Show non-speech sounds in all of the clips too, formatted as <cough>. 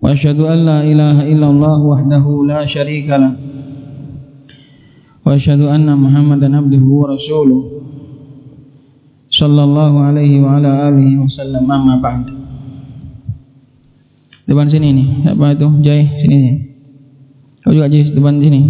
وأشهد أن لا إله إلا الله وحده لا شريك له. وأشهد أن محمدا عبده ورسوله صلى الله عليه وعلى آله وسلم. أما بعد. Depan sini nih apa itu Jai sini kau juga Jai depan sini.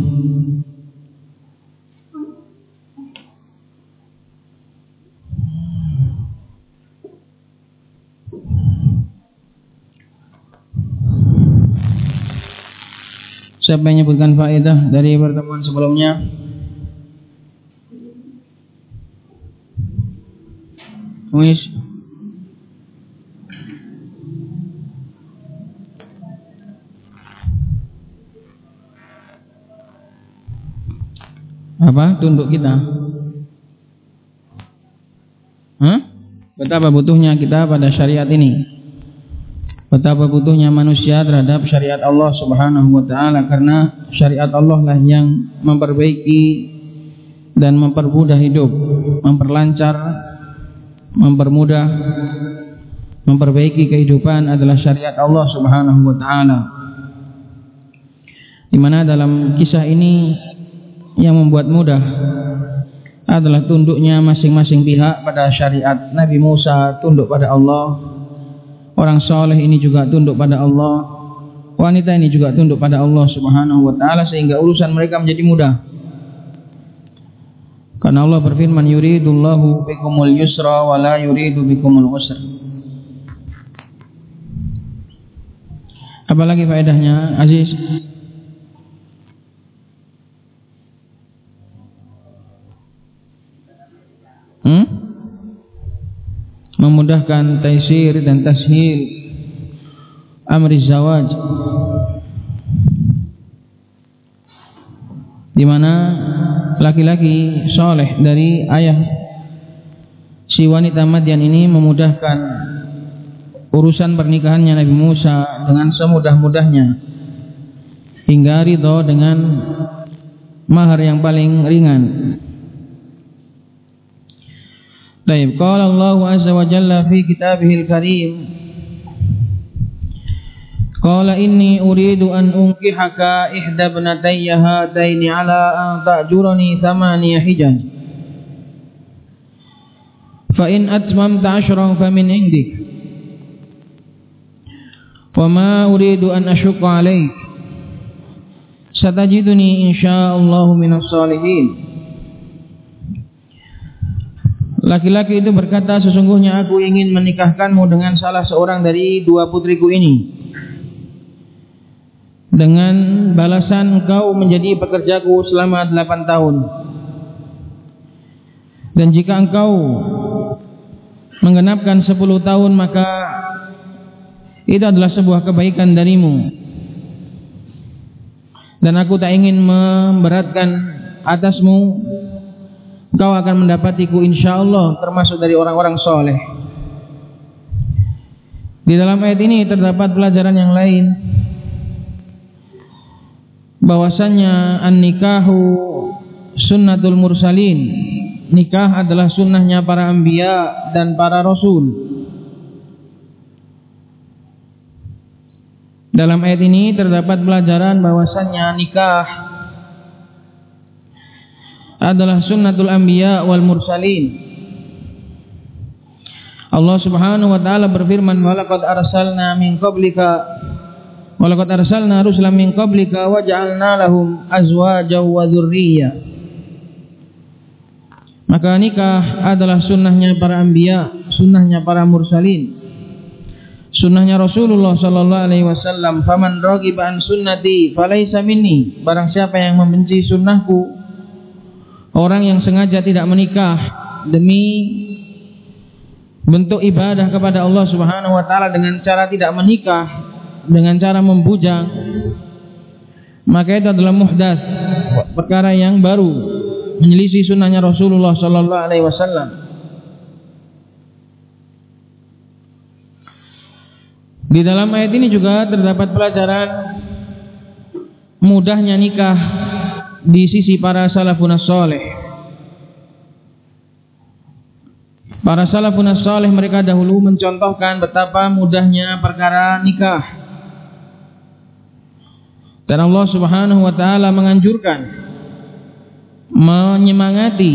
Siapa yang menyebutkan faedah dari pertemuan sebelumnya? Wis. Apa tunduk kita? Hah? Betapa butuhnya kita pada syariat ini. Betapa butuhnya manusia terhadap syariat Allah Subhanahu wa taala karena syariat Allah lah yang memperbaiki dan mempermudah hidup, memperlancar, mempermudah, memperbaiki kehidupan adalah syariat Allah Subhanahu wa taala. Di mana dalam kisah ini yang membuat mudah adalah tunduknya masing-masing pihak pada syariat Nabi Musa tunduk pada Allah Orang soleh ini juga tunduk pada Allah. Wanita ini juga tunduk pada Allah subhanahu wa ta'ala Sehingga urusan mereka menjadi mudah. Karena Allah berfirman Yuridullahu bikumul yusra Wa la yuridu bikumul usra. Apalagi faedahnya Aziz? Hmm? Memudahkan taisir dan tashil amri zawaj. Di mana laki-laki soleh dari ayah si wanita Madian ini memudahkan urusan pernikahannya Nabi Musa dengan semudah-mudahnya hingga ridho dengan mahar yang paling ringan طيب قال الله عز وجل في كتابه الكريم قال إني أريد أن أنكحك إحدى ابنتي هاتين على أن تأجرني ثمانية حجج فإن أتممت عشرا فمن عندك وما أريد أن أشق عليك ستجدني إن شاء الله من الصالحين Laki-laki itu berkata, sesungguhnya aku ingin menikahkanmu dengan salah seorang dari dua putriku ini. Dengan balasan engkau menjadi pekerjaku selama delapan tahun. Dan jika engkau menggenapkan sepuluh tahun, maka itu adalah sebuah kebaikan darimu. Dan aku tak ingin memberatkan atasmu Kau akan mendapatiku insya Allah termasuk dari orang-orang soleh. Di dalam ayat ini terdapat pelajaran yang lain. Bahwasannya an-nikahu sunnatul mursalin. Nikah adalah sunnahnya para anbiya dan para rasul. Dalam ayat ini terdapat pelajaran bahwasannya nikah adalah sunnatul anbiya wal mursalin. Allah Subhanahu wa taala berfirman, "Wa laqad arsalna min qablika wa laqad arsalna rusulan min qablika wa ja'alna lahum azwajan wa dzurriyya." Maka nikah adalah sunnahnya para anbiya, sunnahnya para mursalin. Sunnahnya Rasulullah sallallahu alaihi wasallam, "Faman raghiba an sunnati falaysa minni." Barang siapa yang membenci sunnahku, orang yang sengaja tidak menikah demi bentuk ibadah kepada Allah Subhanahu wa taala dengan cara tidak menikah, dengan cara membujang, maka itu adalah muhdas perkara yang baru menyelisih sunnahnya Rasulullah sallallahu alaihi wasallam Di dalam ayat ini juga terdapat pelajaran mudahnya nikah di sisi para salafun saleh. Para salafun saleh mereka dahulu mencontohkan betapa mudahnya perkara nikah. Dan Allah Subhanahu wa taala menganjurkan menyemangati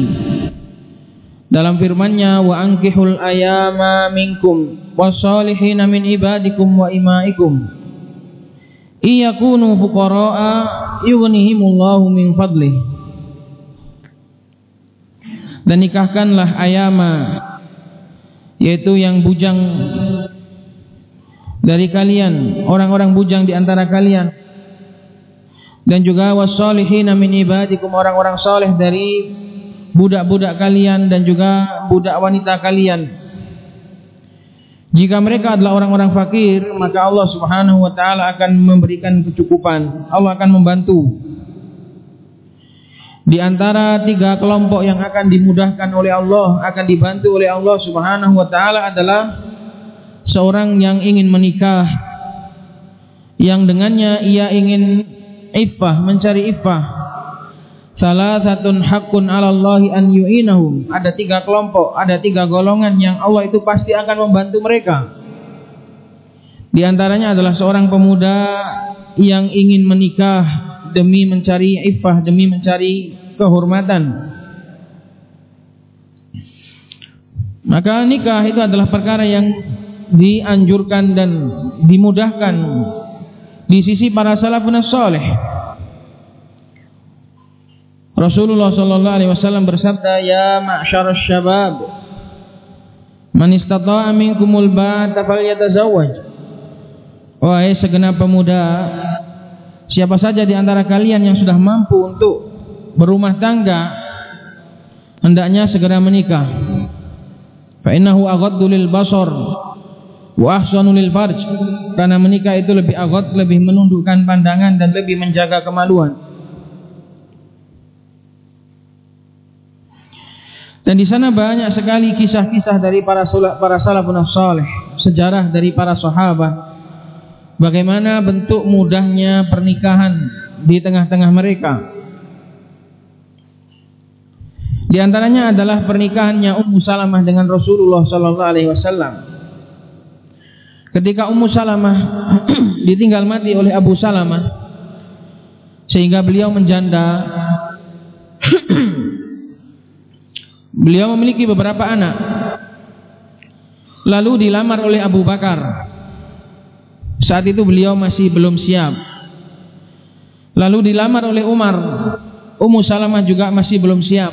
dalam firman-Nya wa ankihul ayama minkum wasalihin min ibadikum wa imaikum iyakunu fuqara'a yughnihimullahu min fadlih dan nikahkanlah ayama yaitu yang bujang dari kalian orang-orang bujang di antara kalian dan juga wasalihin min ibadikum orang-orang saleh dari budak-budak kalian dan juga budak wanita kalian. Jika mereka adalah orang-orang fakir, maka Allah Subhanahu wa taala akan memberikan kecukupan. Allah akan membantu. Di antara tiga kelompok yang akan dimudahkan oleh Allah, akan dibantu oleh Allah Subhanahu wa taala adalah seorang yang ingin menikah yang dengannya ia ingin iffah, mencari iffah Salah satu hakun Allahi an yu'inahum. Ada tiga kelompok, ada tiga golongan yang Allah itu pasti akan membantu mereka. Di antaranya adalah seorang pemuda yang ingin menikah demi mencari iffah, demi mencari kehormatan. Maka nikah itu adalah perkara yang dianjurkan dan dimudahkan di sisi para salafun saleh. Rasulullah sallallahu alaihi wasallam bersabda, "Ya ma'syarasy syabab, man istata'a minkumul ba'ata falyatazawwaj." Wahai segenap pemuda, siapa saja di antara kalian yang sudah mampu untuk berumah tangga, hendaknya segera menikah. Fa innahu aghaddu lil basar wa ahsanu lil farj. Karena menikah itu lebih aghad, lebih menundukkan pandangan dan lebih menjaga kemaluan. Dan di sana banyak sekali kisah-kisah dari para para salafun saleh, sejarah dari para sahabat. Bagaimana bentuk mudahnya pernikahan di tengah-tengah mereka. Di antaranya adalah pernikahannya Ummu Salamah dengan Rasulullah sallallahu alaihi wasallam. Ketika Ummu Salamah <clears throat> ditinggal mati oleh Abu Salamah sehingga beliau menjanda <clears throat> Beliau memiliki beberapa anak. Lalu dilamar oleh Abu Bakar. Saat itu beliau masih belum siap. Lalu dilamar oleh Umar. Ummu Salamah juga masih belum siap.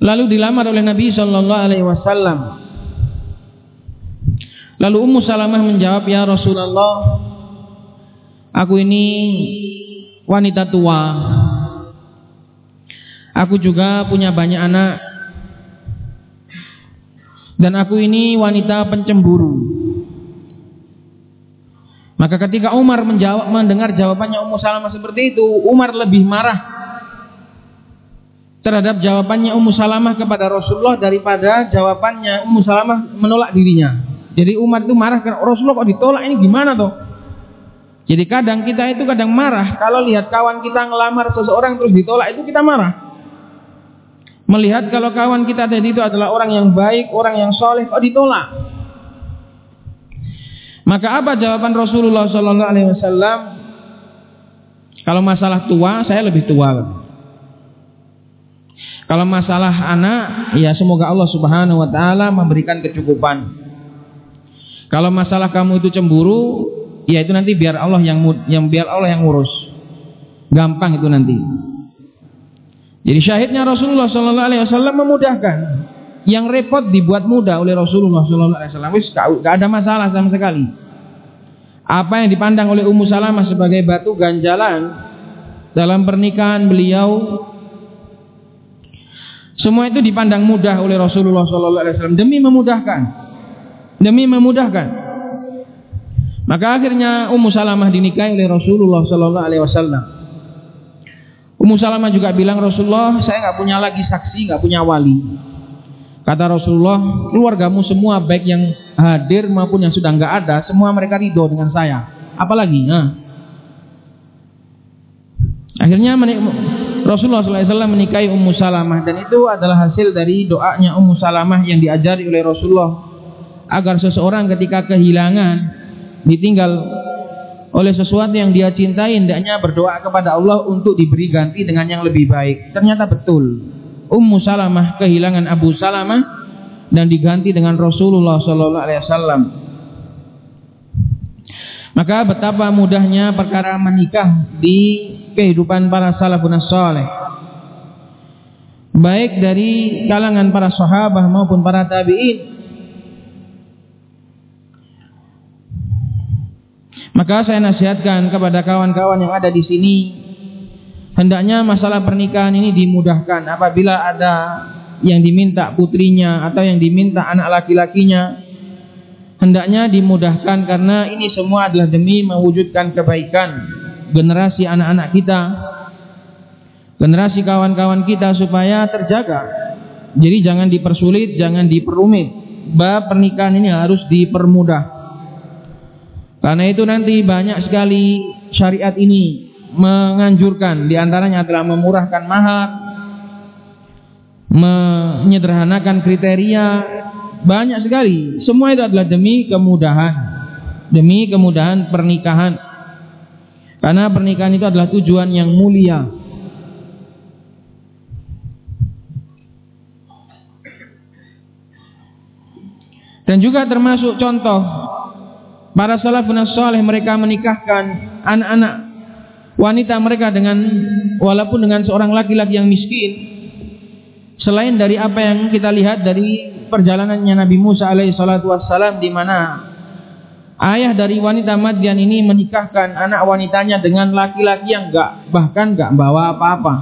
Lalu dilamar oleh Nabi sallallahu alaihi wasallam. Lalu Ummu Salamah menjawab, "Ya Rasulullah, aku ini wanita tua Aku juga punya banyak anak. Dan aku ini wanita pencemburu. Maka ketika Umar menjawab mendengar jawabannya Ummu Salamah seperti itu, Umar lebih marah terhadap jawabannya Ummu Salamah kepada Rasulullah daripada jawabannya Ummu Salamah menolak dirinya. Jadi Umar itu marah karena Rasulullah kok ditolak ini gimana toh? Jadi kadang kita itu kadang marah kalau lihat kawan kita ngelamar seseorang terus ditolak itu kita marah. Melihat kalau kawan kita tadi itu adalah orang yang baik, orang yang soleh, kok ditolak? Maka apa jawaban Rasulullah Sallallahu Alaihi Wasallam? Kalau masalah tua, saya lebih tua. Kalau masalah anak, ya semoga Allah Subhanahu Wa Taala memberikan kecukupan. Kalau masalah kamu itu cemburu, ya itu nanti biar Allah yang yang biar Allah yang ngurus. Gampang itu nanti. Jadi syahidnya Rasulullah Sallallahu Alaihi Wasallam memudahkan. Yang repot dibuat mudah oleh Rasulullah Wasallam. Wis ada masalah sama sekali. Apa yang dipandang oleh Ummu Salamah sebagai batu ganjalan dalam pernikahan beliau, semua itu dipandang mudah oleh Rasulullah Wasallam demi memudahkan, demi memudahkan. Maka akhirnya Ummu Salamah dinikahi oleh Rasulullah Wasallam. Ummu Salamah juga bilang Rasulullah, saya nggak punya lagi saksi, nggak punya wali. Kata Rasulullah, keluargamu semua baik yang hadir maupun yang sudah nggak ada, semua mereka ridho dengan saya. Apalagi? Nah. Akhirnya Rasulullah SAW menikahi Ummu Salamah dan itu adalah hasil dari doanya Ummu Salamah yang diajari oleh Rasulullah agar seseorang ketika kehilangan ditinggal oleh sesuatu yang dia cintai hendaknya berdoa kepada Allah untuk diberi ganti dengan yang lebih baik. Ternyata betul. Ummu Salamah kehilangan Abu Salamah dan diganti dengan Rasulullah sallallahu alaihi wasallam. Maka betapa mudahnya perkara menikah di kehidupan para salafun saleh. Baik dari kalangan para sahabat maupun para tabi'in Maka saya nasihatkan kepada kawan-kawan yang ada di sini hendaknya masalah pernikahan ini dimudahkan. Apabila ada yang diminta putrinya atau yang diminta anak laki-lakinya hendaknya dimudahkan karena ini semua adalah demi mewujudkan kebaikan generasi anak-anak kita generasi kawan-kawan kita supaya terjaga. Jadi jangan dipersulit jangan diperumit. Bab pernikahan ini harus dipermudah. Karena itu nanti banyak sekali syariat ini menganjurkan di antaranya adalah memurahkan mahar, menyederhanakan kriteria, banyak sekali. Semua itu adalah demi kemudahan, demi kemudahan pernikahan. Karena pernikahan itu adalah tujuan yang mulia. Dan juga termasuk contoh Para salafun saleh mereka menikahkan anak-anak wanita mereka dengan walaupun dengan seorang laki-laki yang miskin. Selain dari apa yang kita lihat dari perjalanannya Nabi Musa alaihi salatu wassalam di mana ayah dari wanita Madian ini menikahkan anak wanitanya dengan laki-laki yang enggak bahkan enggak bawa apa-apa.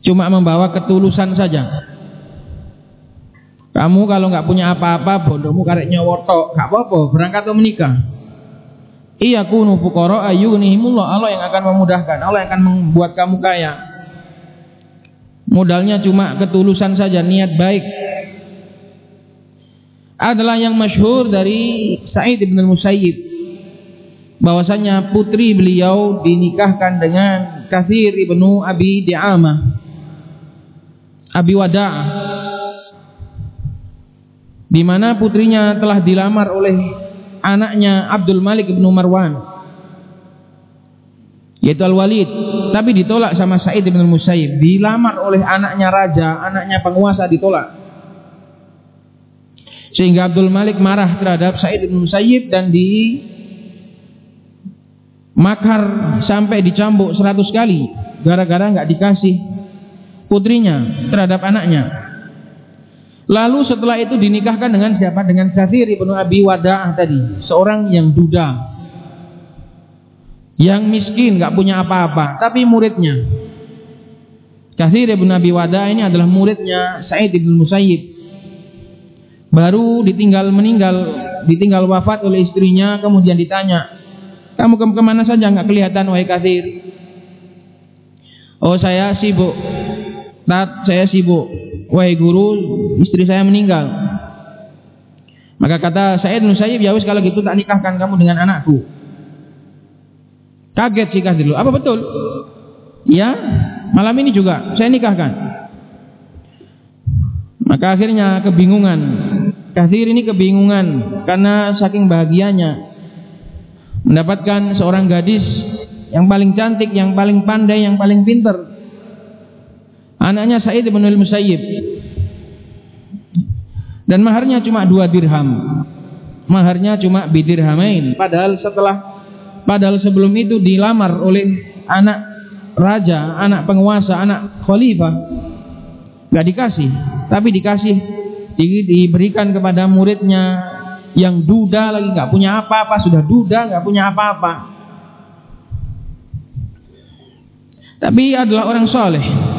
Cuma membawa ketulusan saja. Kamu kalau nggak punya apa-apa, bondomu kareknya wortok, nggak apa-apa, berangkat ke menikah. Iya kunu fukoro ayunihimullah Allah yang akan memudahkan, Allah yang akan membuat kamu kaya. Modalnya cuma ketulusan saja, niat baik. Adalah yang masyhur dari Sa'id bin Musayyib bahwasanya putri beliau dinikahkan dengan Kathir ibnu Abi Di'amah. Abi Wada'ah. Di mana putrinya telah dilamar oleh anaknya Abdul Malik bin Marwan yaitu Al-Walid. Tapi ditolak sama Said bin Musayyib dilamar oleh anaknya raja anaknya penguasa ditolak. Sehingga Abdul Malik marah terhadap Said bin Musayyib dan di makar sampai dicambuk 100 kali. Gara-gara nggak dikasih putrinya terhadap anaknya Lalu setelah itu dinikahkan dengan siapa? Dengan Kathir ibnu Abi Wada'ah tadi, seorang yang duda, yang miskin, nggak punya apa-apa, tapi muridnya. Kathir ibnu Abi Wada'ah ini adalah muridnya Said ibn Musayyib. Baru ditinggal meninggal, ditinggal wafat oleh istrinya, kemudian ditanya, kamu ke ke mana saja nggak kelihatan wahai Kathir? Oh saya sibuk, Tat, saya sibuk wahai guru istri saya meninggal. Maka kata Said Nusayyib ya wis kalau gitu tak nikahkan kamu dengan anakku. Kaget sih dulu. Apa betul? Ya malam ini juga saya nikahkan. Maka akhirnya kebingungan. Kathir ini kebingungan karena saking bahagianya mendapatkan seorang gadis yang paling cantik, yang paling pandai, yang paling pintar Anaknya Sa'id bin Al-Musayyib. Dan maharnya cuma dua dirham. Maharnya cuma bidirhamain. Padahal setelah padahal sebelum itu dilamar oleh anak raja, anak penguasa, anak khalifah. Gak dikasih, tapi dikasih di, diberikan kepada muridnya yang duda lagi nggak punya apa-apa, sudah duda nggak punya apa-apa. Tapi adalah orang soleh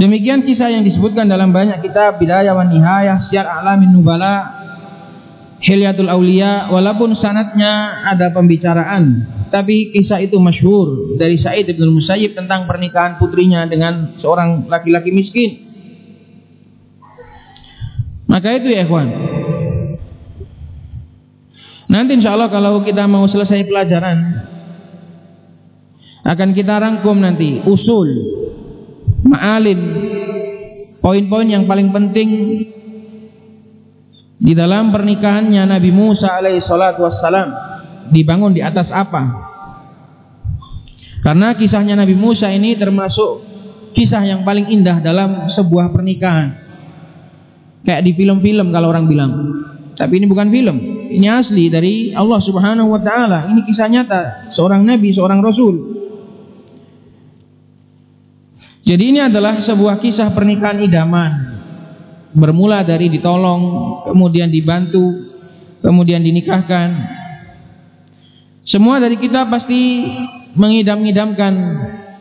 Demikian kisah yang disebutkan dalam banyak kitab Bidayah wa Nihayah, Syiar A'lamin Nubala Hilyatul Aulia walaupun sanatnya ada pembicaraan tapi kisah itu masyhur dari Sa'id bin Musayyib tentang pernikahan putrinya dengan seorang laki-laki miskin. Maka itu ya ikhwan. Nanti insya Allah kalau kita mau selesai pelajaran akan kita rangkum nanti usul ma'alim poin-poin yang paling penting di dalam pernikahannya Nabi Musa alaihi salatu wassalam dibangun di atas apa? Karena kisahnya Nabi Musa ini termasuk kisah yang paling indah dalam sebuah pernikahan. Kayak di film-film kalau orang bilang. Tapi ini bukan film. Ini asli dari Allah Subhanahu wa taala. Ini kisah nyata seorang nabi, seorang rasul. Jadi ini adalah sebuah kisah pernikahan idaman bermula dari ditolong, kemudian dibantu, kemudian dinikahkan. Semua dari kita pasti mengidam-idamkan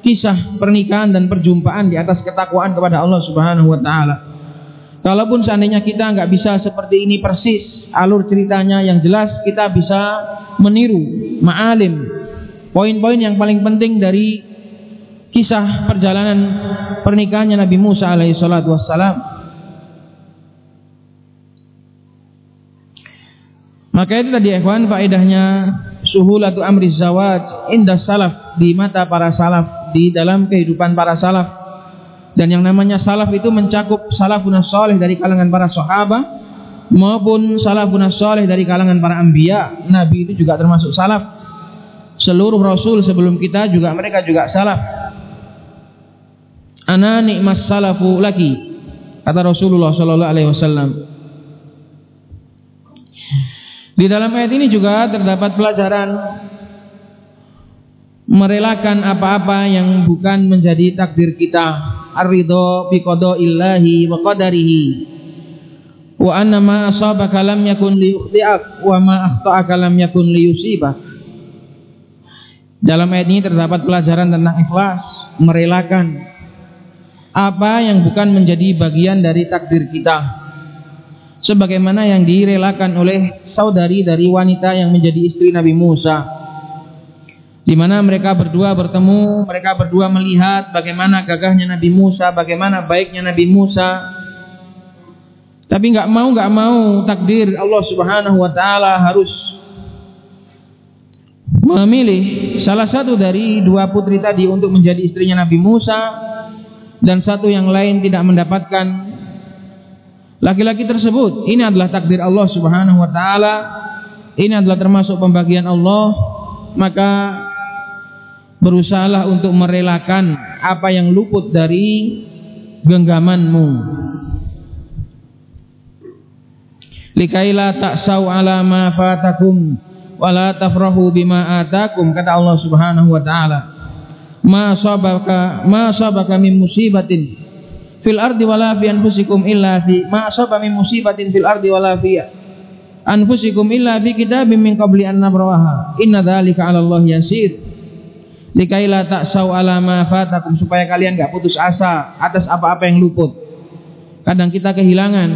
kisah pernikahan dan perjumpaan di atas ketakwaan kepada Allah Subhanahu wa taala. Kalaupun seandainya kita nggak bisa seperti ini persis alur ceritanya yang jelas kita bisa meniru ma'alim poin-poin yang paling penting dari kisah perjalanan pernikahannya Nabi Musa alaihi salatu wassalam. Maka itu tadi ikhwan faedahnya suhulatu amri zawaj indah salaf di mata para salaf di dalam kehidupan para salaf. Dan yang namanya salaf itu mencakup salafun saleh dari kalangan para sahabat maupun salafun saleh dari kalangan para anbiya. Nabi itu juga termasuk salaf. Seluruh rasul sebelum kita juga mereka juga salaf ana nikmas salafu laki kata Rasulullah sallallahu alaihi wasallam di dalam ayat ini juga terdapat pelajaran merelakan apa-apa yang bukan menjadi takdir kita. Ar-ridho bi illahi wa qadarihi. Wa anna ma asabaka lam yakun liyukhti'ak wa ma akhta'aka lam yakun liyusibak. Dalam ayat ini terdapat pelajaran tentang ikhlas, merelakan apa yang bukan menjadi bagian dari takdir kita. Sebagaimana yang direlakan oleh saudari dari wanita yang menjadi istri Nabi Musa. Di mana mereka berdua bertemu, mereka berdua melihat bagaimana gagahnya Nabi Musa, bagaimana baiknya Nabi Musa. Tapi nggak mau nggak mau takdir Allah Subhanahu Wa Taala harus memilih salah satu dari dua putri tadi untuk menjadi istrinya Nabi Musa dan satu yang lain tidak mendapatkan laki-laki tersebut. Ini adalah takdir Allah Subhanahu wa taala. Ini adalah termasuk pembagian Allah, maka berusahalah untuk merelakan apa yang luput dari genggamanmu. Likaila taksau ala ma fatakum wala tafrahu bima atakum kata Allah Subhanahu wa taala. Ma sabaka ma min musibatin fil ardi wala fi anfusikum illa fi ma min musibatin fil ardi wala fi anfusikum illa fi kitabim min qabli an nabraha inna dzalika 'ala Allah yasir. Likaila ta'sau ala ma fatakum supaya kalian enggak putus asa atas apa-apa yang luput. Kadang kita kehilangan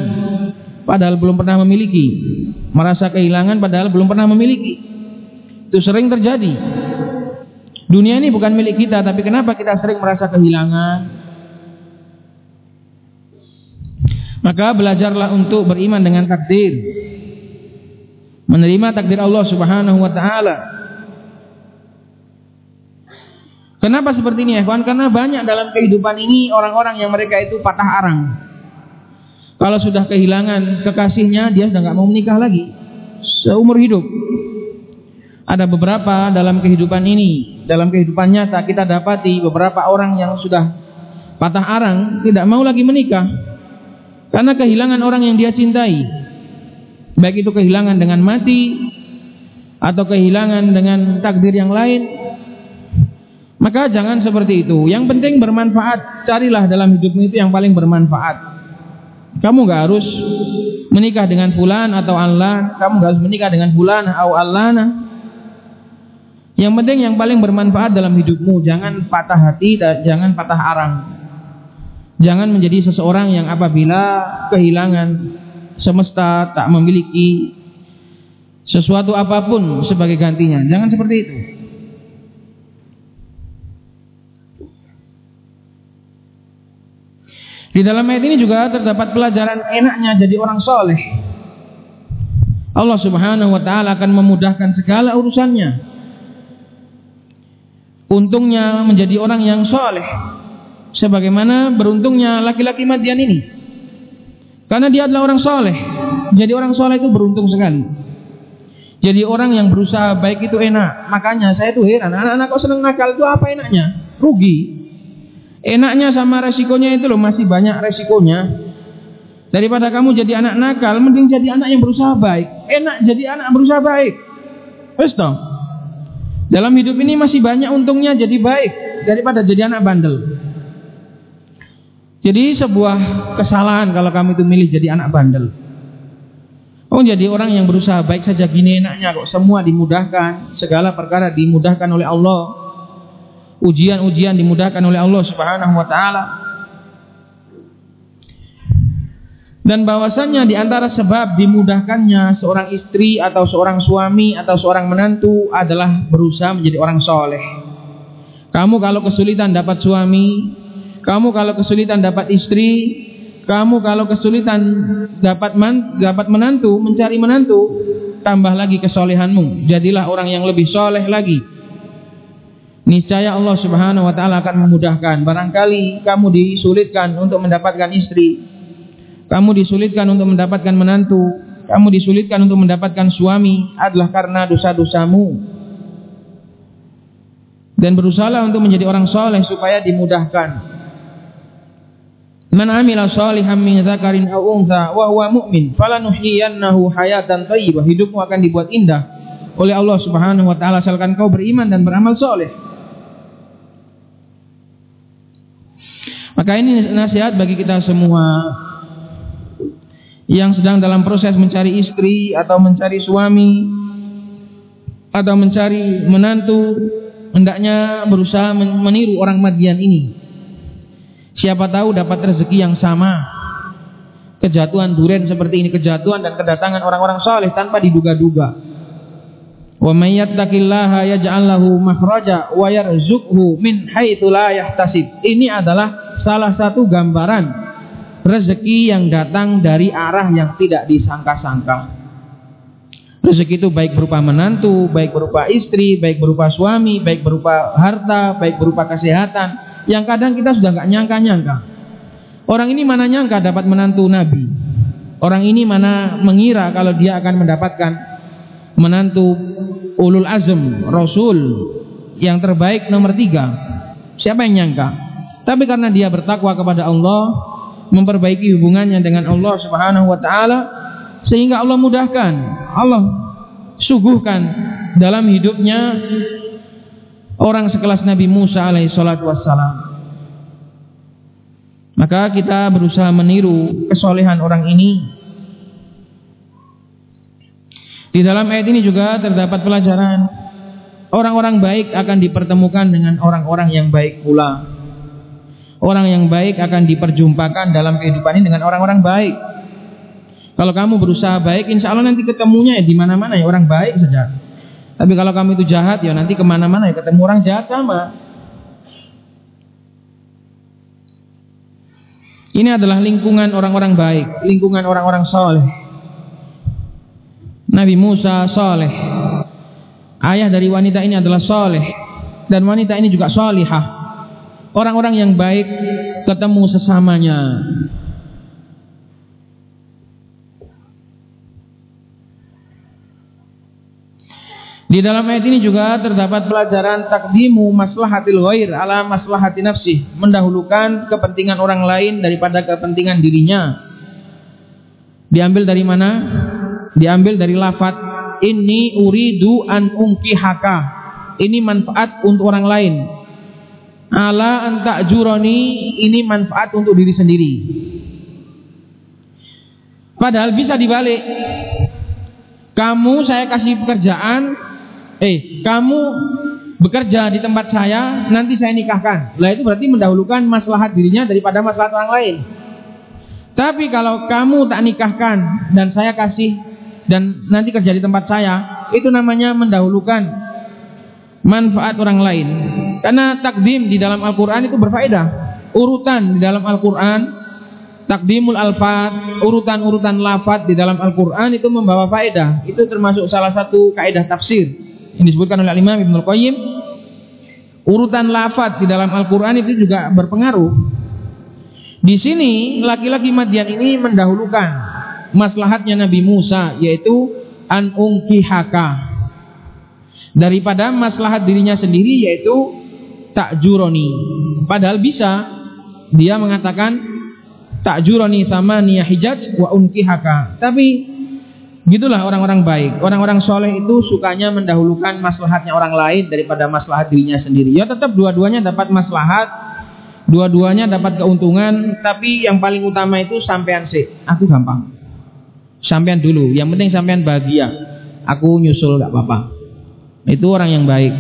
padahal belum pernah memiliki. Merasa kehilangan padahal belum pernah memiliki. Itu sering terjadi dunia ini bukan milik kita tapi kenapa kita sering merasa kehilangan Maka belajarlah untuk beriman dengan takdir. Menerima takdir Allah Subhanahu wa taala. Kenapa seperti ini, Ikhwan? Karena banyak dalam kehidupan ini orang-orang yang mereka itu patah arang. Kalau sudah kehilangan kekasihnya, dia sudah nggak mau menikah lagi seumur hidup. Ada beberapa dalam kehidupan ini, dalam kehidupan nyata kita dapati beberapa orang yang sudah patah arang tidak mau lagi menikah karena kehilangan orang yang dia cintai. Baik itu kehilangan dengan mati atau kehilangan dengan takdir yang lain. Maka jangan seperti itu. Yang penting bermanfaat. Carilah dalam hidupmu itu yang paling bermanfaat. Kamu gak harus menikah dengan fulan atau Allah. Kamu gak harus menikah dengan fulan atau Allah. Yang penting yang paling bermanfaat dalam hidupmu. Jangan patah hati, jangan patah arang. Jangan menjadi seseorang yang apabila kehilangan semesta tak memiliki sesuatu apa pun sebagai gantinya. Jangan seperti itu. Di dalam ayat ini juga terdapat pelajaran enaknya jadi orang soleh. Allah Subhanahu wa taala akan memudahkan segala urusannya. Untungnya menjadi orang yang soleh. Sebagaimana beruntungnya laki-laki Madian ini. Karena dia adalah orang soleh. Jadi orang soleh itu beruntung sekali. Jadi orang yang berusaha baik itu enak. Makanya saya tuh heran. Anak-anak kok senang nakal itu apa enaknya? Rugi. Enaknya sama resikonya itu loh masih banyak resikonya. Daripada kamu jadi anak nakal, mending jadi anak yang berusaha baik. Enak jadi anak berusaha baik. Wes Dalam hidup ini masih banyak untungnya jadi baik daripada jadi anak bandel. Jadi sebuah kesalahan kalau kamu itu milih jadi anak bandel. Oh jadi orang yang berusaha baik saja gini enaknya kok semua dimudahkan, segala perkara dimudahkan oleh Allah ujian-ujian dimudahkan oleh Allah Subhanahu wa taala. Dan bahwasannya di antara sebab dimudahkannya seorang istri atau seorang suami atau seorang menantu adalah berusaha menjadi orang soleh. Kamu kalau kesulitan dapat suami, kamu kalau kesulitan dapat istri, kamu kalau kesulitan dapat man, dapat menantu, mencari menantu, tambah lagi kesolehanmu. Jadilah orang yang lebih soleh lagi niscaya Allah Subhanahu wa taala akan memudahkan. Barangkali kamu disulitkan untuk mendapatkan istri, kamu disulitkan untuk mendapatkan menantu, kamu disulitkan untuk mendapatkan suami adalah karena dosa-dosamu. Dan berusaha untuk menjadi orang soleh supaya dimudahkan. Man amila salihan min dzakarin aw untha wa huwa mu'min falanuhyiyannahu hayatan thayyibah. Hidupmu akan dibuat indah oleh Allah Subhanahu wa taala asalkan kau beriman dan beramal soleh. Maka ini nasihat bagi kita semua yang sedang dalam proses mencari istri atau mencari suami atau mencari menantu hendaknya berusaha meniru orang Madian ini. Siapa tahu dapat rezeki yang sama. Kejatuhan duren seperti ini, kejatuhan dan kedatangan orang-orang saleh tanpa diduga-duga. Wa yaj'al lahu makhraja wa yarzuqhu min haitsu la. Ini adalah salah satu gambaran rezeki yang datang dari arah yang tidak disangka-sangka. Rezeki itu baik berupa menantu, baik berupa istri, baik berupa suami, baik berupa harta, baik berupa kesehatan. Yang kadang kita sudah nggak nyangka-nyangka. Orang ini mana nyangka dapat menantu Nabi. Orang ini mana mengira kalau dia akan mendapatkan menantu ulul azm, Rasul yang terbaik nomor tiga. Siapa yang nyangka? Tapi karena dia bertakwa kepada Allah, memperbaiki hubungannya dengan Allah Subhanahu wa taala sehingga Allah mudahkan, Allah suguhkan dalam hidupnya orang sekelas Nabi Musa alaihi salatu wassalam. Maka kita berusaha meniru kesolehan orang ini. Di dalam ayat ini juga terdapat pelajaran orang-orang baik akan dipertemukan dengan orang-orang yang baik pula. Orang yang baik akan diperjumpakan dalam kehidupan ini dengan orang-orang baik. Kalau kamu berusaha baik, insya Allah nanti ketemunya ya di mana-mana ya orang baik saja. Tapi kalau kamu itu jahat ya nanti ke mana-mana ya ketemu orang jahat sama. Ini adalah lingkungan orang-orang baik, lingkungan orang-orang soleh. Nabi Musa soleh. Ayah dari wanita ini adalah soleh. Dan wanita ini juga solihah. Orang-orang yang baik ketemu sesamanya. Di dalam ayat ini juga terdapat pelajaran takdimu maslahatil ghair ala maslahati nafsi, mendahulukan kepentingan orang lain daripada kepentingan dirinya. Diambil dari mana? Diambil dari lafat ini uridu an haka. Ini manfaat untuk orang lain ala antak juroni ini manfaat untuk diri sendiri. Padahal bisa dibalik. Kamu saya kasih pekerjaan, eh kamu bekerja di tempat saya, nanti saya nikahkan. Lah itu berarti mendahulukan maslahat dirinya daripada maslahat orang lain. Tapi kalau kamu tak nikahkan dan saya kasih dan nanti kerja di tempat saya, itu namanya mendahulukan manfaat orang lain. Karena takdim di dalam Al-Qur'an itu berfaedah. Urutan di dalam Al-Qur'an takdimul alfat, urutan-urutan lafat di dalam Al-Qur'an itu membawa faedah. Itu termasuk salah satu kaidah tafsir yang disebutkan oleh Imam Ibnu Qayyim. Urutan lafat di dalam Al-Qur'an itu juga berpengaruh di sini laki-laki Madian ini mendahulukan maslahatnya Nabi Musa yaitu an haka daripada maslahat dirinya sendiri yaitu tak juroni. Padahal bisa dia mengatakan tak juroni sama niya hijaj wa haka. Tapi gitulah orang-orang baik. Orang-orang soleh itu sukanya mendahulukan maslahatnya orang lain daripada maslahat dirinya sendiri. Ya tetap dua-duanya dapat maslahat Dua-duanya dapat keuntungan, tapi yang paling utama itu sampean sih. Aku gampang. Sampean dulu, yang penting sampean bahagia. Aku nyusul gak apa-apa. Itu orang yang baik.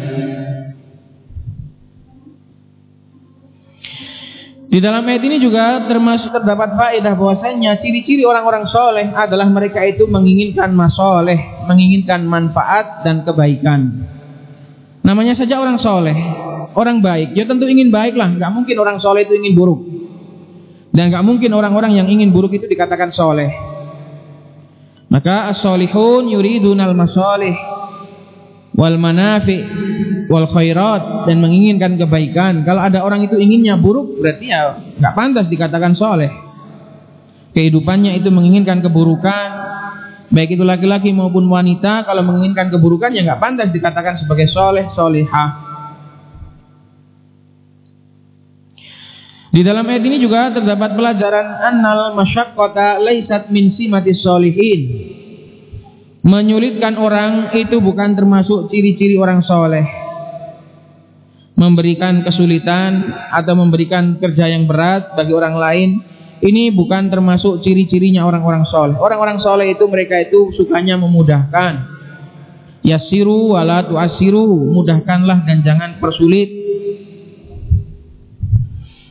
Di dalam ayat ini juga termasuk terdapat faedah bahwasanya ciri-ciri orang-orang soleh adalah mereka itu menginginkan masoleh, menginginkan manfaat dan kebaikan. Namanya saja orang soleh orang baik, ya tentu ingin baik lah. Gak mungkin orang soleh itu ingin buruk. Dan gak mungkin orang-orang yang ingin buruk itu dikatakan soleh. Maka as-solihun yuridun al-masolih wal manafi wal khairat dan menginginkan kebaikan. Kalau ada orang itu inginnya buruk, berarti ya gak pantas dikatakan soleh. Kehidupannya itu menginginkan keburukan, baik itu laki-laki maupun wanita. Kalau menginginkan keburukan ya gak pantas dikatakan sebagai soleh, solihah. Di dalam ayat ini juga terdapat pelajaran annal masyaqqata laisat min simatis solihin. Menyulitkan orang itu bukan termasuk ciri-ciri orang soleh. Memberikan kesulitan atau memberikan kerja yang berat bagi orang lain ini bukan termasuk ciri-cirinya orang-orang soleh. Orang-orang soleh itu mereka itu sukanya memudahkan. Yasiru wala tuasiru, mudahkanlah dan jangan persulit.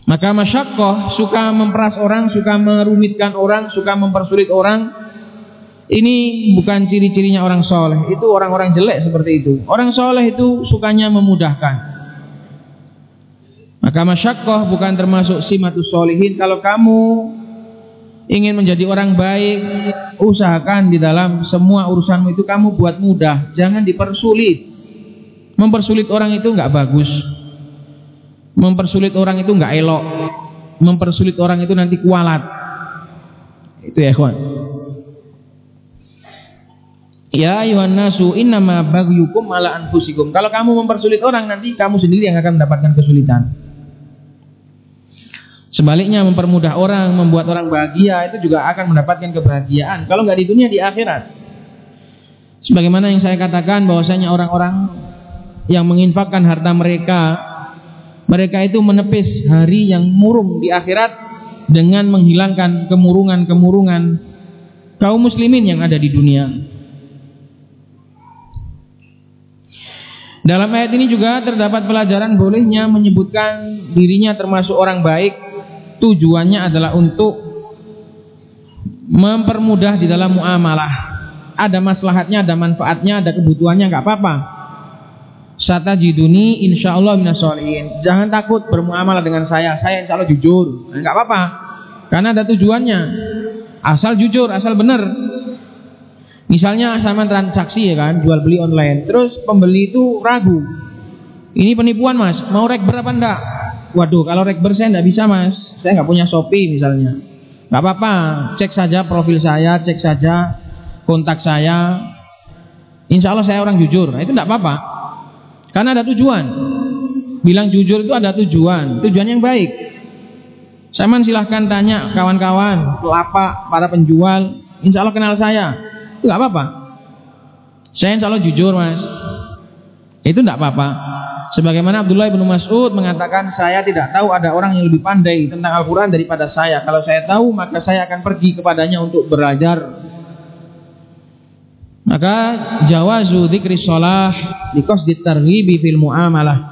Maka masyakoh suka memperas orang, suka merumitkan orang, suka mempersulit orang. Ini bukan ciri-cirinya orang soleh. Itu orang-orang jelek seperti itu. Orang soleh itu sukanya memudahkan. Maka masyakoh bukan termasuk simatus solihin. Kalau kamu ingin menjadi orang baik, usahakan di dalam semua urusanmu itu kamu buat mudah. Jangan dipersulit. Mempersulit orang itu nggak bagus. Mempersulit orang itu nggak elok. Mempersulit orang itu nanti kualat. Itu ya, kawan. Ya ayuhan nasu innama bagyukum ala anfusikum. Kalau kamu mempersulit orang nanti kamu sendiri yang akan mendapatkan kesulitan. Sebaliknya mempermudah orang, membuat orang bahagia itu juga akan mendapatkan kebahagiaan. Kalau nggak di dunia di akhirat. Sebagaimana yang saya katakan bahwasanya orang-orang yang menginfakkan harta mereka mereka itu menepis hari yang murung di akhirat dengan menghilangkan kemurungan-kemurungan kaum muslimin yang ada di dunia. Dalam ayat ini juga terdapat pelajaran bolehnya menyebutkan dirinya termasuk orang baik. Tujuannya adalah untuk mempermudah di dalam muamalah. Ada maslahatnya, ada manfaatnya, ada kebutuhannya, nggak apa-apa satajiduni insyaallah minas solihin. Jangan takut bermuamalah dengan saya. Saya insya Allah jujur. Enggak apa-apa. Karena ada tujuannya. Asal jujur, asal benar. Misalnya sama transaksi ya kan, jual beli online. Terus pembeli itu ragu. Ini penipuan mas, mau rek berapa enggak? Waduh, kalau rek ber saya enggak bisa mas. Saya enggak punya Shopee misalnya. Enggak apa-apa, cek saja profil saya, cek saja kontak saya. Insya Allah saya orang jujur. Nah, itu enggak apa-apa. Karena ada tujuan. Bilang jujur itu ada tujuan, tujuan yang baik. Saman silahkan tanya kawan-kawan, pelapak, para penjual, insya Allah kenal saya. Itu gak apa-apa. Saya insya Allah jujur mas. Itu tidak apa-apa. Sebagaimana Abdullah bin Mas'ud mengatakan saya tidak tahu ada orang yang lebih pandai tentang Al-Quran daripada saya. Kalau saya tahu maka saya akan pergi kepadanya untuk belajar maka jawazu dzikri shalah liqasdi targhibi fil muamalah.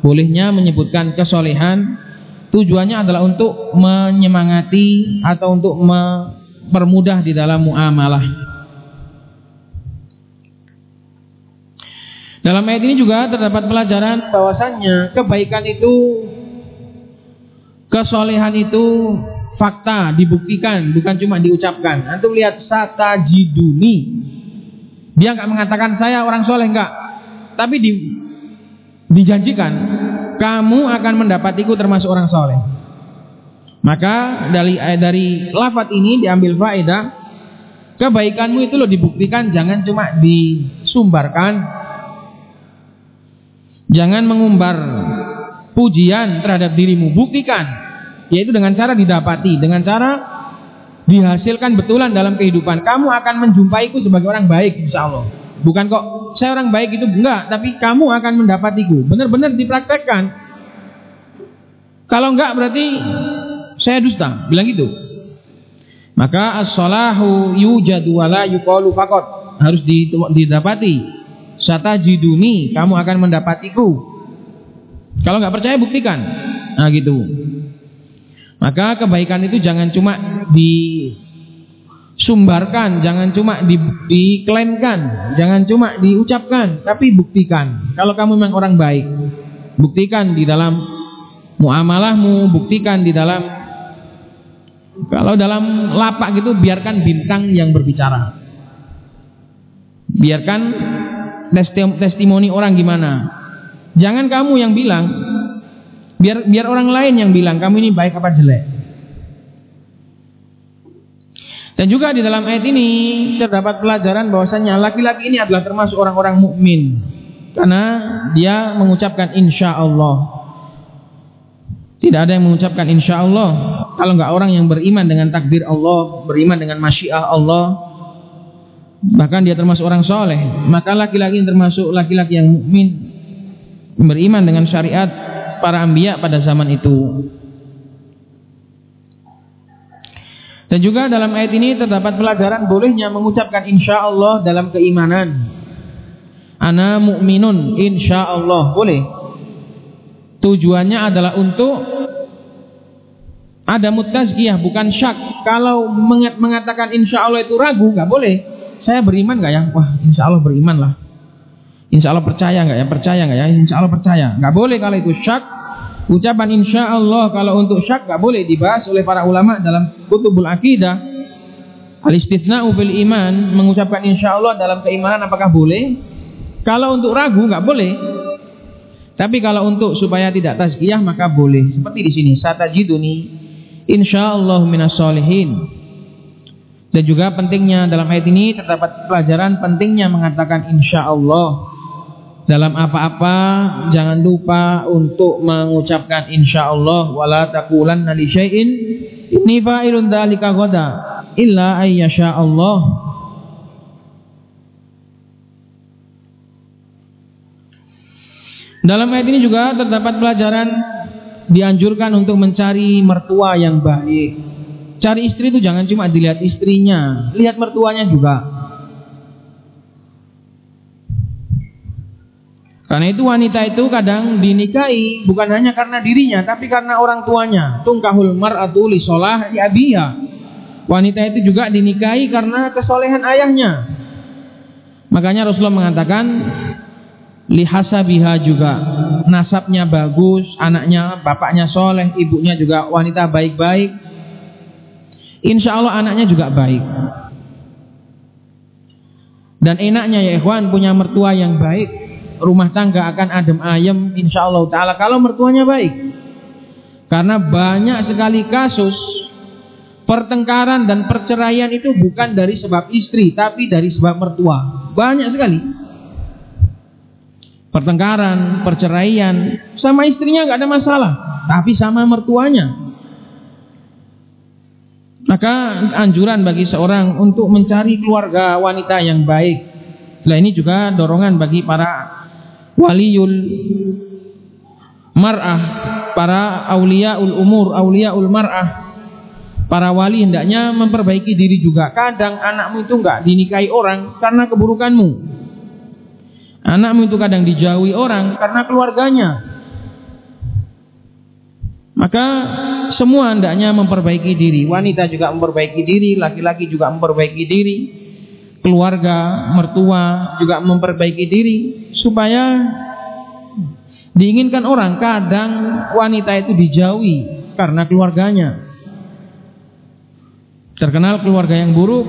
Bolehnya menyebutkan kesolehan tujuannya adalah untuk menyemangati atau untuk mempermudah di dalam muamalah. Dalam ayat ini juga terdapat pelajaran bahwasannya kebaikan itu kesolehan itu fakta dibuktikan bukan cuma diucapkan. Antum lihat sata jiduni. Dia nggak mengatakan saya orang soleh nggak, tapi di, dijanjikan kamu akan mendapatiku termasuk orang soleh. Maka dari eh, dari lafat ini diambil faedah kebaikanmu itu loh dibuktikan jangan cuma disumbarkan Jangan mengumbar pujian terhadap dirimu, buktikan. Yaitu dengan cara didapati, dengan cara dihasilkan betulan dalam kehidupan. Kamu akan menjumpaiku sebagai orang baik, insya Allah. Bukan kok saya orang baik itu enggak, tapi kamu akan mendapatiku. Benar-benar dipraktekkan. Kalau enggak berarti saya dusta, bilang gitu. Maka as-salahu yujadu wala yuqalu faqat. Harus didapati satajiduni kamu akan mendapatiku. Kalau nggak percaya buktikan. Nah gitu. Maka kebaikan itu jangan cuma disumbarkan jangan cuma di, diklaimkan jangan cuma diucapkan tapi buktikan. Kalau kamu memang orang baik buktikan di dalam muamalahmu buktikan di dalam kalau dalam lapak gitu biarkan bintang yang berbicara. Biarkan testimoni orang gimana. Jangan kamu yang bilang, biar biar orang lain yang bilang kamu ini baik apa jelek. Dan juga di dalam ayat ini terdapat pelajaran bahwasanya laki-laki ini adalah termasuk orang-orang mukmin karena dia mengucapkan insya Allah. Tidak ada yang mengucapkan insya Allah kalau nggak orang yang beriman dengan takdir Allah, beriman dengan masyiah Allah, bahkan dia termasuk orang soleh. Maka laki-laki yang termasuk laki-laki yang mukmin beriman dengan syariat para ambia pada zaman itu. Dan juga dalam ayat ini terdapat pelajaran bolehnya mengucapkan insya Allah dalam keimanan. Ana mukminun insya Allah boleh. Tujuannya adalah untuk ada mutazkiyah bukan syak. Kalau mengatakan insya Allah itu ragu nggak boleh saya beriman nggak ya? Wah, insya Allah beriman lah. Insya Allah percaya nggak ya? Percaya nggak ya? Insya Allah percaya. Nggak boleh kalau itu syak. Ucapan insya Allah kalau untuk syak nggak boleh dibahas oleh para ulama dalam kutubul akidah. Al istithna'u bil iman mengucapkan insya Allah dalam keimanan apakah boleh? Kalau untuk ragu nggak boleh. Tapi kalau untuk supaya tidak tazkiyah maka boleh. Seperti di sini satajiduni insyaallah minas solihin. Dan juga pentingnya dalam ayat ini terdapat pelajaran pentingnya mengatakan insya Allah dalam apa-apa jangan lupa untuk mengucapkan insya Allah wala taqulanna li syai'in inni fa'ilun dzalika ghada illa ayyasha Allah Dalam ayat ini juga terdapat pelajaran dianjurkan untuk mencari mertua yang baik Cari istri itu jangan cuma dilihat istrinya, lihat mertuanya juga. Karena itu wanita itu kadang dinikahi bukan hanya karena dirinya, tapi karena orang tuanya. Tungkahul mar'atu li abiha. Wanita itu juga dinikahi karena kesolehan ayahnya. Makanya Rasulullah mengatakan lihasabiha juga nasabnya bagus, anaknya, bapaknya soleh, ibunya juga wanita baik-baik insya Allah anaknya juga baik. Dan enaknya ya ikhwan punya mertua yang baik, rumah tangga akan adem ayem insya Allah taala kalau mertuanya baik. Karena banyak sekali kasus pertengkaran dan perceraian itu bukan dari sebab istri tapi dari sebab mertua. Banyak sekali. Pertengkaran, perceraian sama istrinya nggak ada masalah, tapi sama mertuanya maka anjuran bagi seorang untuk mencari keluarga wanita yang baik. Nah ini juga dorongan bagi para waliul mar'ah, para auliaul umur, auliaul mar'ah. Para wali hendaknya memperbaiki diri juga. Kadang anakmu itu enggak dinikahi orang karena keburukanmu. Anakmu itu kadang dijauhi orang karena keluarganya. Maka semua hendaknya memperbaiki diri. Wanita juga memperbaiki diri, laki-laki juga memperbaiki diri. keluarga, mertua juga memperbaiki diri supaya diinginkan orang kadang wanita itu dijauhi karena keluarganya. Terkenal keluarga yang buruk,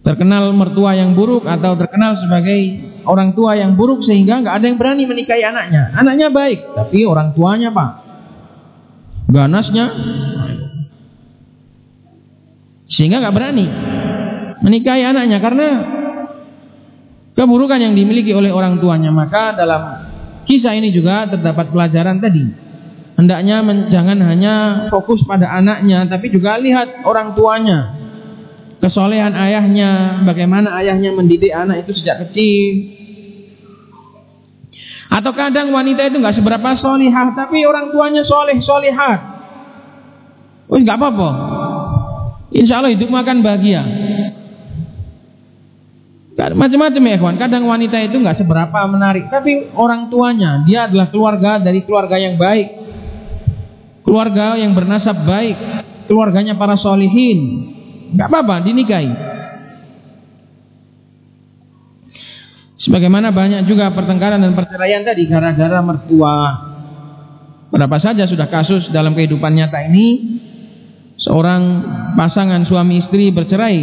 terkenal mertua yang buruk atau terkenal sebagai orang tua yang buruk sehingga nggak ada yang berani menikahi anaknya. Anaknya baik, tapi orang tuanya pak ganasnya sehingga nggak berani menikahi anaknya karena keburukan yang dimiliki oleh orang tuanya. Maka dalam kisah ini juga terdapat pelajaran tadi. Hendaknya jangan hanya fokus pada anaknya, tapi juga lihat orang tuanya kesolehan ayahnya, bagaimana ayahnya mendidik anak itu sejak kecil. Atau kadang wanita itu nggak seberapa solihah, tapi orang tuanya soleh solihat. Oh nggak apa-apa. Insya Allah hidup makan bahagia. Macam-macam ya kawan. Kadang wanita itu nggak seberapa menarik, tapi orang tuanya dia adalah keluarga dari keluarga yang baik, keluarga yang bernasab baik, keluarganya para solihin, nggak apa-apa dinikahi. Sebagaimana banyak juga pertengkaran dan perceraian tadi gara-gara mertua. Berapa saja sudah kasus dalam kehidupan nyata ini seorang pasangan suami istri bercerai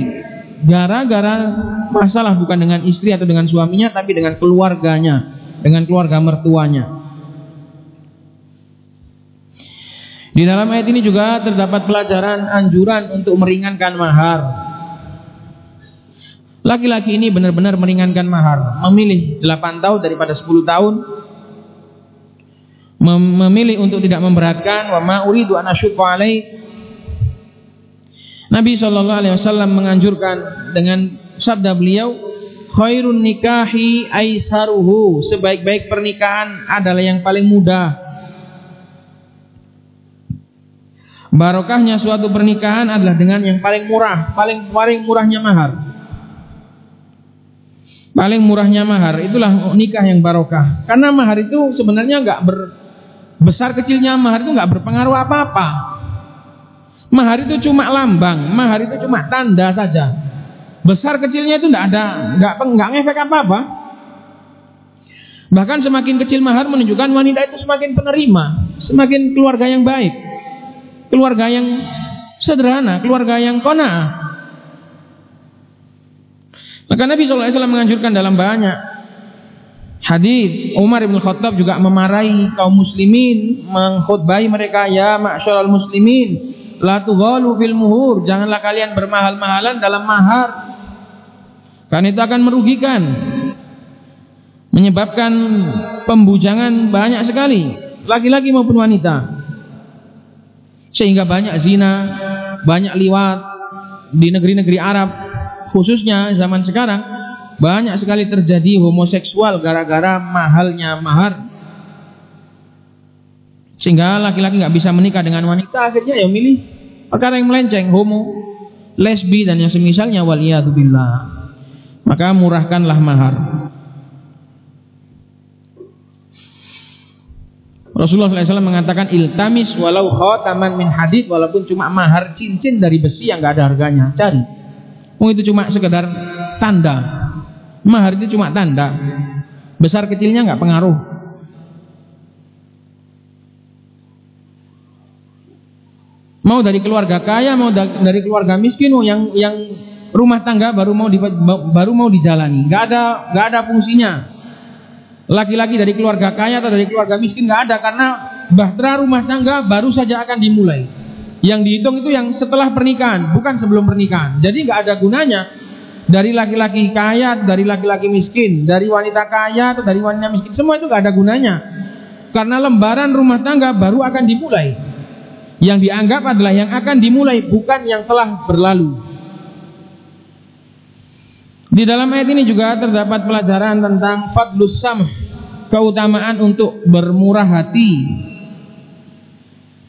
gara-gara masalah bukan dengan istri atau dengan suaminya tapi dengan keluarganya, dengan keluarga mertuanya. Di dalam ayat ini juga terdapat pelajaran anjuran untuk meringankan mahar. Laki-laki ini benar-benar meringankan mahar, memilih 8 tahun daripada 10 tahun. Memilih untuk tidak memberatkan wa ma uridu an alaih. Nabi sallallahu alaihi wasallam menganjurkan dengan sabda beliau, khairun nikahi aisaruhu, sebaik-baik pernikahan adalah yang paling mudah Barokahnya suatu pernikahan adalah dengan yang paling murah, paling paling murahnya mahar. Paling murahnya mahar itulah nikah yang barokah. Karena mahar itu sebenarnya nggak ber besar kecilnya mahar itu nggak berpengaruh apa-apa. Mahar itu cuma lambang, mahar itu cuma tanda saja. Besar kecilnya itu nggak ada, nggak nggak ngefek apa-apa. Bahkan semakin kecil mahar menunjukkan wanita itu semakin penerima, semakin keluarga yang baik keluarga yang sederhana, keluarga yang kona. Maka Nabi SAW menganjurkan dalam banyak hadis Umar bin Khattab juga memarahi kaum muslimin, mengkhutbahi mereka ya ma'syaral muslimin, la tughalu fil muhur, janganlah kalian bermahal-mahalan dalam mahar. Karena itu akan merugikan. Menyebabkan pembujangan banyak sekali, laki-laki maupun wanita. Sehingga banyak zina, banyak liwat di negeri-negeri Arab, khususnya zaman sekarang banyak sekali terjadi homoseksual gara-gara mahalnya mahar. Sehingga laki-laki nggak bisa menikah dengan wanita, akhirnya ya milih perkara yang melenceng, homo, lesbi dan yang semisalnya waliyadzubillah. Maka murahkanlah mahar. Rasulullah SAW mengatakan iltamis walau khotaman min hadid walaupun cuma mahar cincin dari besi yang nggak ada harganya cari. Oh itu cuma sekedar tanda. Mahar itu cuma tanda. Besar kecilnya nggak pengaruh. Mau dari keluarga kaya, mau dari keluarga miskin, oh yang yang rumah tangga baru mau di, baru mau dijalani, nggak ada nggak ada fungsinya laki-laki dari keluarga kaya atau dari keluarga miskin nggak ada karena bahtera rumah tangga baru saja akan dimulai. Yang dihitung itu yang setelah pernikahan, bukan sebelum pernikahan. Jadi nggak ada gunanya dari laki-laki kaya, dari laki-laki miskin, dari wanita kaya atau dari wanita miskin, semua itu nggak ada gunanya. Karena lembaran rumah tangga baru akan dimulai. Yang dianggap adalah yang akan dimulai, bukan yang telah berlalu. Di dalam ayat ini juga terdapat pelajaran tentang fadlus samh, keutamaan untuk bermurah hati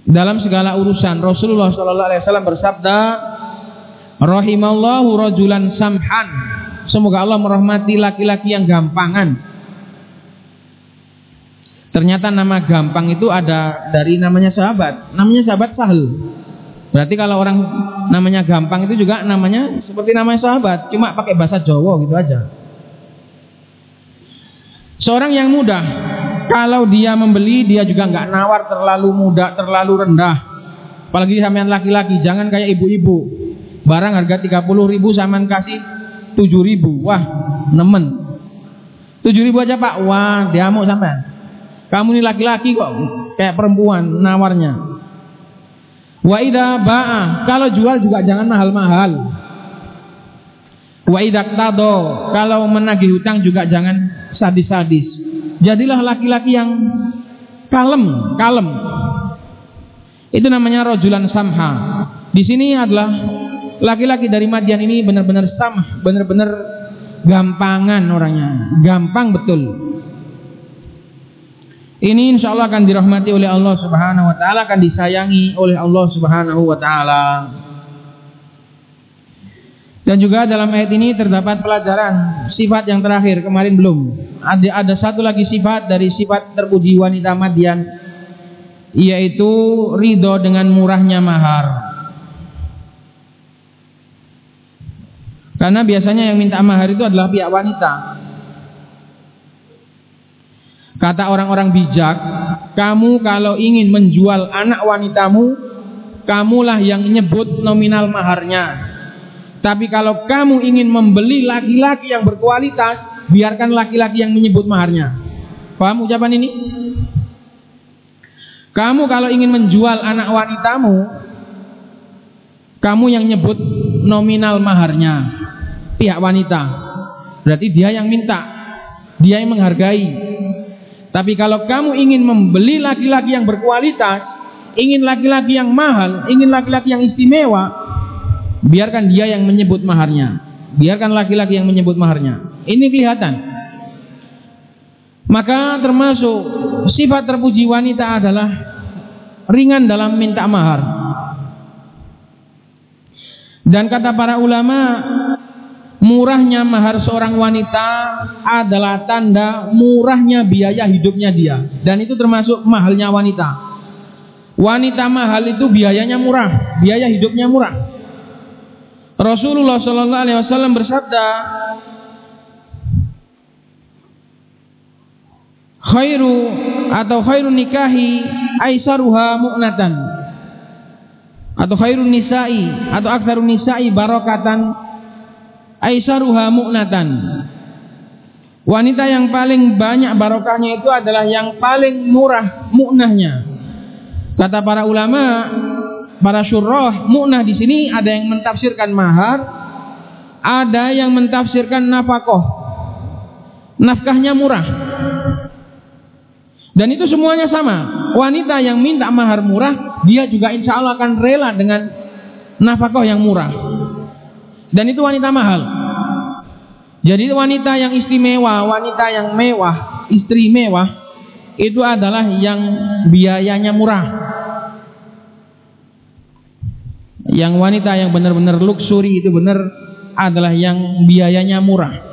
dalam segala urusan. Rasulullah sallallahu alaihi wasallam bersabda, "Rahimallahu rajulan samhan." Semoga Allah merahmati laki-laki yang gampangan. Ternyata nama gampang itu ada dari namanya sahabat. Namanya sahabat Sahal. Berarti kalau orang namanya gampang itu juga namanya seperti namanya sahabat, cuma pakai bahasa Jawa gitu aja. Seorang yang mudah, kalau dia membeli dia juga nggak nawar terlalu mudah, terlalu rendah. Apalagi sampean laki-laki, jangan kayak ibu-ibu. Barang harga 30 ribu sampean kasih 7 ribu. Wah, nemen. 7 ribu aja pak, wah dia mau sampean. Kamu ini laki-laki kok kayak perempuan nawarnya. Wa idza ba'a, kalau jual juga jangan mahal-mahal. Wa idza tado, kalau menagih hutang juga jangan sadis-sadis. Jadilah laki-laki yang kalem, kalem. Itu namanya rojulan samha. Di sini adalah laki-laki dari Madian ini benar-benar samh, benar-benar gampangan orangnya, gampang betul. Ini insya Allah akan dirahmati oleh Allah Subhanahu Wa Taala, akan disayangi oleh Allah Subhanahu Wa Taala. Dan juga dalam ayat ini terdapat pelajaran sifat yang terakhir kemarin belum. Ada ada satu lagi sifat dari sifat terpuji wanita Madian yaitu ridho dengan murahnya mahar. Karena biasanya yang minta mahar itu adalah pihak wanita. Kata orang-orang bijak, kamu kalau ingin menjual anak wanitamu, kamulah yang nyebut nominal maharnya. Tapi kalau kamu ingin membeli laki-laki yang berkualitas, biarkan laki-laki yang menyebut maharnya. Paham ucapan ini? Kamu kalau ingin menjual anak wanitamu, kamu yang nyebut nominal maharnya. Pihak wanita. Berarti dia yang minta. Dia yang menghargai. Tapi kalau kamu ingin membeli laki-laki yang berkualitas, ingin laki-laki yang mahal, ingin laki-laki yang istimewa, biarkan dia yang menyebut maharnya. Biarkan laki-laki yang menyebut maharnya. Ini kelihatan. Maka termasuk sifat terpuji wanita adalah ringan dalam minta mahar. Dan kata para ulama murahnya mahar seorang wanita adalah tanda murahnya biaya hidupnya dia. Dan itu termasuk mahalnya wanita. Wanita mahal itu biayanya murah biaya hidupnya murah Rasulullah Shallallahu Alaihi Wasallam bersabda, khairu atau khairu nikahi aisaruha mu'natan atau khairun nisa'i atau aksarun nisa'i barokatan aisaruha mu'natan. Wanita yang paling banyak barokahnya itu adalah yang paling murah mu'nahnya kata para ulama para syurrah mu'nah di sini ada yang mentafsirkan mahar, ada yang mentafsirkan nafkah. Nafkahnya murah. Dan itu semuanya sama. Wanita yang minta mahar murah, dia juga insya Allah akan rela dengan nafkah yang murah. Dan itu wanita mahal. Jadi wanita yang istimewa, wanita yang mewah, istri mewah, itu adalah yang biayanya murah. Yang wanita yang benar-benar luxury itu benar adalah yang biayanya murah.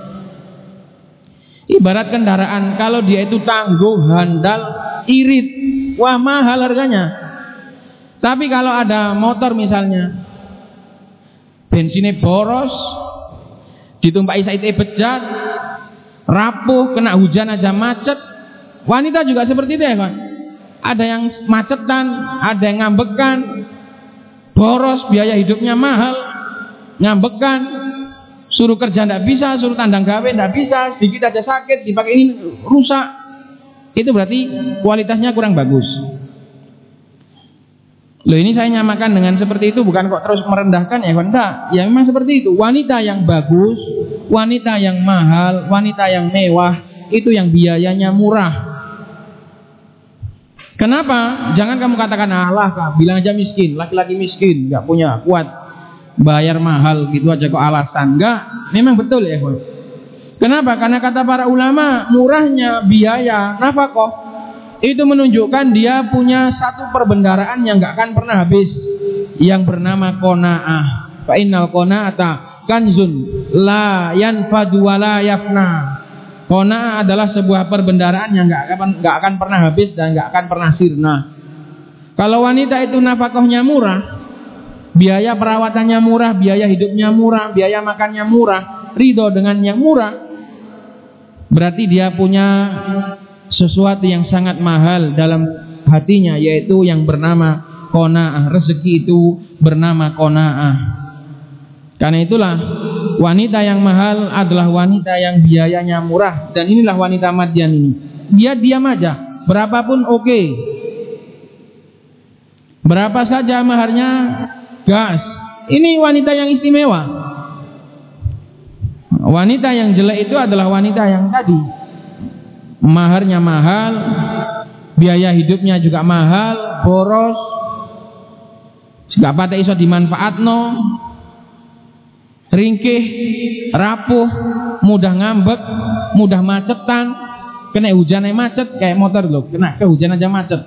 Ibarat kendaraan kalau dia itu tangguh, handal, irit, wah mahal harganya. Tapi kalau ada motor misalnya, bensinnya boros, ditumpai saite bejat, rapuh, kena hujan aja macet. Wanita juga seperti itu ya kan? Ada yang macetan, ada yang ngambekan, boros, biaya hidupnya mahal, ngambekan, suruh kerja tidak bisa, suruh tandang gawe tidak bisa, sedikit aja sakit, dipakai ini rusak. Itu berarti kualitasnya kurang bagus. Loh ini saya nyamakan dengan seperti itu bukan kok terus merendahkan ya enggak. Ya memang seperti itu. Wanita yang bagus, wanita yang mahal, wanita yang mewah itu yang biayanya murah. Kenapa? Jangan kamu katakan Allah, kak. bilang aja miskin, laki-laki miskin, nggak punya kuat bayar mahal gitu aja kok alasan. Enggak, memang betul ya, Bos. Kenapa? Karena kata para ulama, murahnya biaya nafkah itu menunjukkan dia punya satu perbendaraan yang nggak akan pernah habis yang bernama kona'ah. Fa innal kona'ata kanzun la yanfadu wa la yafna. Kona adalah sebuah perbendaraan yang nggak akan nggak akan pernah habis dan nggak akan pernah sirna. Kalau wanita itu nafkahnya murah, biaya perawatannya murah, biaya hidupnya murah, biaya makannya murah, ridho dengan yang murah, berarti dia punya sesuatu yang sangat mahal dalam hatinya yaitu yang bernama kona'ah. Rezeki itu bernama kona'ah. Karena itulah wanita yang mahal adalah wanita yang biayanya murah dan inilah wanita Madian ini. Dia diam aja, berapapun oke. Okay. Berapa saja maharnya gas. Ini wanita yang istimewa. Wanita yang jelek itu adalah wanita yang tadi maharnya mahal, biaya hidupnya juga mahal, boros, gak pada iso dimanfaatno, ringkih, rapuh, mudah ngambek, mudah macetan, kena hujan macet kayak motor loh, kena ke hujan aja macet.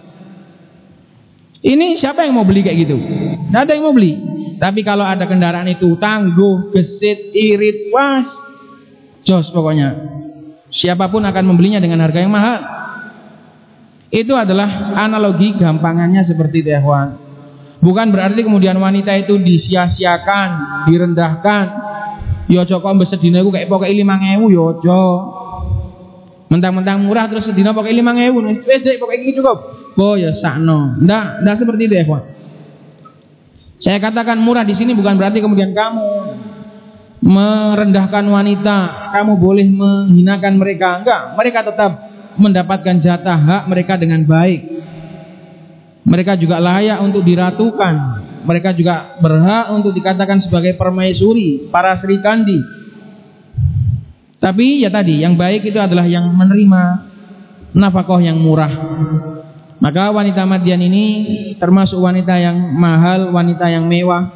Ini siapa yang mau beli kayak gitu? Tidak ada yang mau beli. Tapi kalau ada kendaraan itu tangguh, gesit, irit, was, jos pokoknya. Siapa pun akan membelinya dengan harga yang mahal. Itu adalah analogi gampangannya seperti itu ya Bukan berarti kemudian wanita itu disia-siakan, direndahkan. Yo ya, kok besedina iku kayak pokoke 5000 yo aja. Mentang-mentang murah terus sedina pokoke 5000 wis sik pokoke iki cukup. Oh ya sakno. Ndak, ndak seperti itu ya Saya katakan murah di sini bukan berarti kemudian kamu merendahkan wanita, kamu boleh menghinakan mereka. Enggak, mereka tetap mendapatkan jatah hak mereka dengan baik. Mereka juga layak untuk diratukan. Mereka juga berhak untuk dikatakan sebagai permaisuri, para Sri Kandi. Tapi ya tadi, yang baik itu adalah yang menerima nafkah yang murah. Maka wanita Madian ini termasuk wanita yang mahal, wanita yang mewah,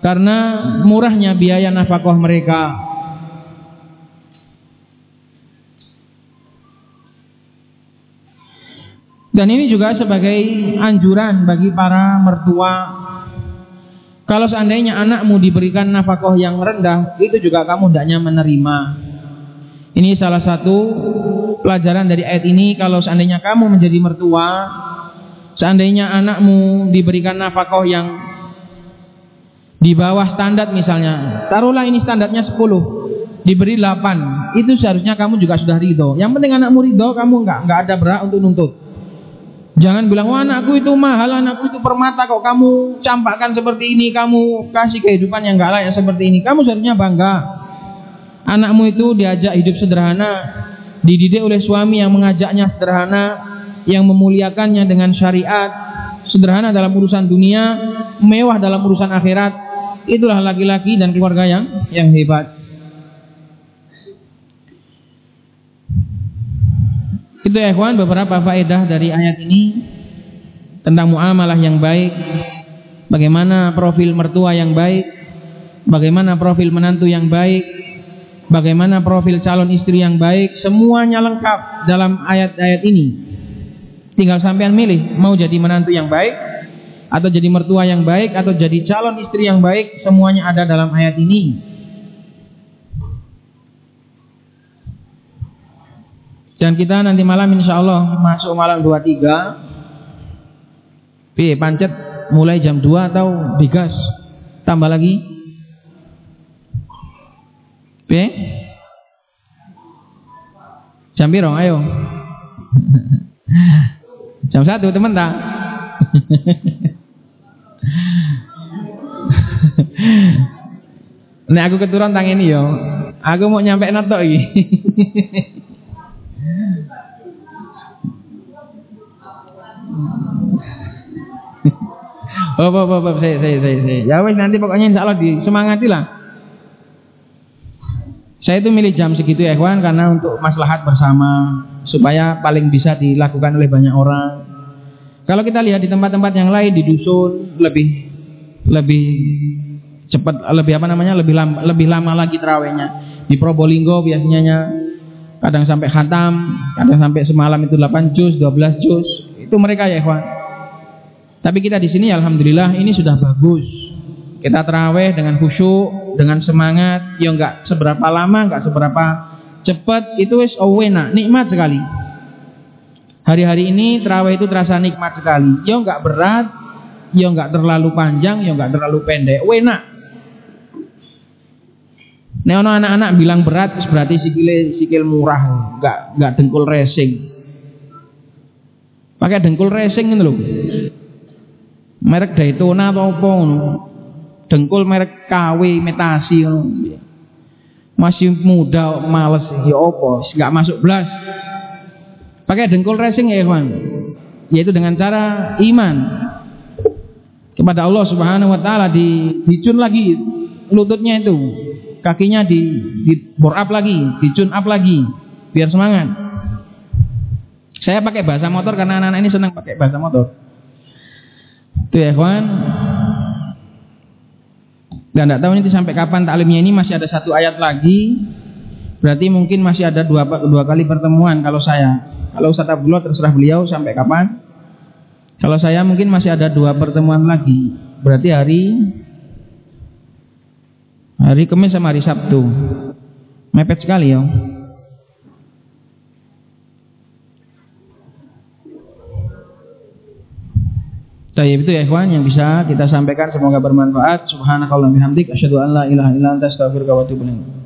karena murahnya biaya nafkah mereka. Dan ini juga sebagai anjuran bagi para mertua. Kalau seandainya anakmu diberikan nafkah yang rendah, itu juga kamu hendaknya menerima. Ini salah satu pelajaran dari ayat ini. Kalau seandainya kamu menjadi mertua, seandainya anakmu diberikan nafkah yang di bawah standar misalnya taruhlah ini standarnya 10 diberi 8 itu seharusnya kamu juga sudah ridho yang penting anakmu ridho kamu enggak enggak ada berat untuk nuntut jangan bilang wah anakku itu mahal anakku itu permata kok kamu campakkan seperti ini kamu kasih kehidupan yang enggak layak seperti ini. Kamu seharusnya bangga. Anakmu itu diajak hidup sederhana dididik oleh suami yang mengajaknya sederhana yang memuliakannya dengan syariat sederhana dalam urusan dunia mewah dalam urusan akhirat. Itulah laki-laki dan keluarga yang yang hebat. Itu ya ikhwan beberapa faedah dari ayat ini tentang muamalah yang baik, bagaimana profil mertua yang baik, bagaimana profil menantu yang baik, bagaimana profil calon istri yang baik, semuanya lengkap dalam ayat-ayat ini. Tinggal sampean milih mau jadi menantu yang baik atau jadi mertua yang baik atau jadi calon istri yang baik semuanya ada dalam ayat ini dan kita nanti malam insya Allah masuk malam 23 Pi pancet mulai jam 2 atau digas tambah lagi. Pi jam birong ayo. <laughs> Jam satu teman tak? <laughs> Nek aku keturun tang ini yo. Aku mau nyampe nato iki. <laughs> <laughs> Oh, oh, oh, oh, saya, saya, saya, saya. Ya wes nanti pokoknya insya Allah disemangati lah. Saya itu milih jam segitu ya kawan karena untuk maslahat bersama supaya paling bisa dilakukan oleh banyak orang. Kalau kita lihat di tempat-tempat yang lain di dusun lebih lebih cepat lebih apa namanya lebih lama, lebih lama lagi terawihnya di Probolinggo biasanya kadang sampai khatam kadang sampai semalam itu 8 juz 12 juz itu mereka ya ikhwan tapi kita di sini alhamdulillah ini sudah bagus kita terawih dengan khusyuk dengan semangat ya enggak seberapa lama enggak seberapa cepat itu wis owena nikmat sekali Hari-hari ini terawih itu terasa nikmat sekali. Ya enggak berat, ya nggak terlalu panjang, ya nggak terlalu pendek. Enak. Nek ono anak-anak bilang berat, berarti sikile sikil murah, nggak nggak dengkul racing. Pakai dengkul racing itu loh. Merek Daytona atau apa Dengkul merek KW Metasi Masih muda, males ya apa, nggak masuk belas. Pakai dengkul racing ya, kawan. Yaitu dengan cara iman kepada Allah Subhanahu wa taala di lagi lututnya itu kakinya di di bore up lagi dicun up lagi biar semangat. Saya pakai bahasa motor karena anak-anak ini senang pakai bahasa motor. Itu ya kawan. Dan tidak tahu ini sampai kapan taklimnya ini masih ada satu ayat lagi. Berarti mungkin masih ada dua, dua kali pertemuan kalau saya. Kalau Ustaz Abdullah terserah beliau sampai kapan. Kalau saya mungkin masih ada dua pertemuan lagi. Berarti hari hari Kamis sama hari Sabtu. Mepet sekali ya. Tayyib itu ya ikhwan yang bisa kita sampaikan semoga bermanfaat. Subhanakallah bihamdik asyhadu an la ilaha illa anta astaghfiruka wa atubu ilaik.